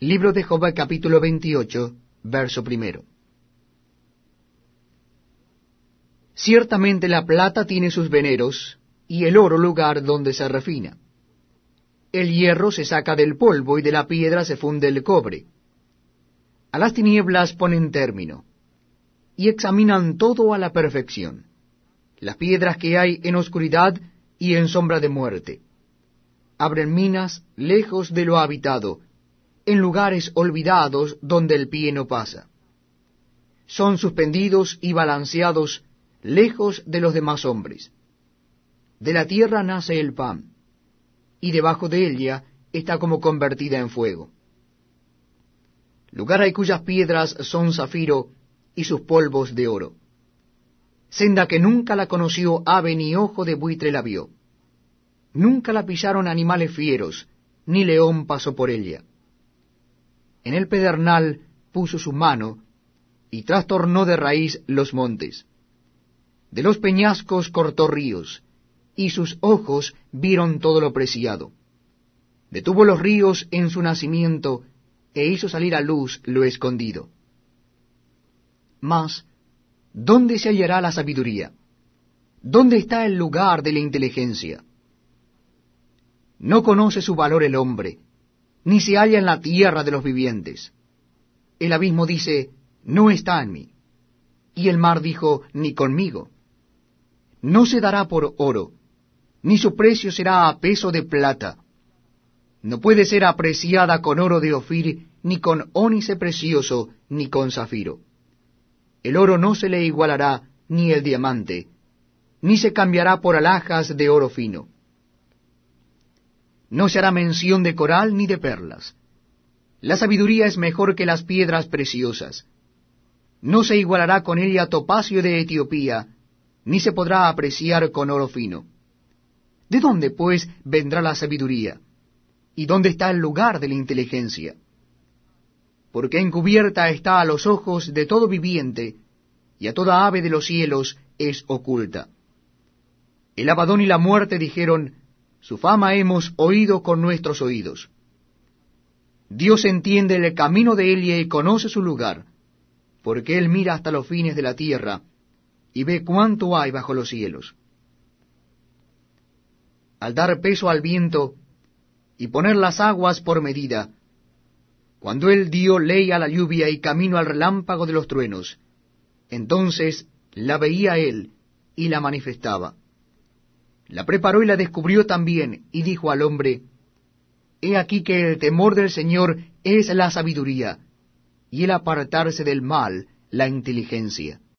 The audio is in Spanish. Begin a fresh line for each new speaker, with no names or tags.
Libro de Job capítulo 28, verso primero. Ciertamente la plata tiene sus veneros, y el oro lugar donde se refina. El hierro se saca del polvo y de la piedra se funde el cobre. A las tinieblas ponen término, y examinan todo a la perfección, las piedras que hay en oscuridad y en sombra de muerte. Abren minas lejos de lo habitado, en lugares olvidados donde el pie no pasa. Son suspendidos y balanceados lejos de los demás hombres. De la tierra nace el pan, y debajo de ella está como convertida en fuego. Lugar hay cuyas piedras son zafiro y sus polvos de oro. Senda que nunca la conoció ave ni ojo de buitre la vio. Nunca la pisaron animales fieros, ni león pasó por ella. En el pedernal puso su mano, y trastornó de raíz los montes. De los peñascos cortó ríos, y sus ojos vieron todo lo preciado. Detuvo los ríos en su nacimiento, e hizo salir a luz lo escondido. Mas, ¿dónde se hallará la sabiduría? ¿Dónde está el lugar de la inteligencia? No conoce su valor el hombre, ni se halla en la tierra de los vivientes. El abismo dice, no está en mí. Y el mar dijo, ni conmigo. No se dará por oro, ni su precio será a peso de plata. No puede ser apreciada con oro de Ofir, ni con ónice precioso, ni con zafiro. El oro no se le igualará, ni el diamante, ni se cambiará por alhajas de oro fino. No se hará mención de coral ni de perlas. La sabiduría es mejor que las piedras preciosas. No se igualará con ella topacio de Etiopía, ni se podrá apreciar con oro fino. ¿De dónde, pues, vendrá la sabiduría? ¿Y dónde está el lugar de la inteligencia? Porque encubierta está a los ojos de todo viviente, y a toda ave de los cielos es oculta. El abadón y la muerte dijeron, su fama hemos oído con nuestros oídos. Dios entiende el camino de Elia y conoce su lugar, porque él mira hasta los fines de la tierra, y ve cuánto hay bajo los cielos al dar peso al viento y poner las aguas por medida, cuando él dio ley a la lluvia y camino al relámpago de los truenos, entonces la veía él y la manifestaba. La preparó y la descubrió también, y dijo al hombre, He aquí que el temor del Señor es la sabiduría, y el apartarse del mal la inteligencia.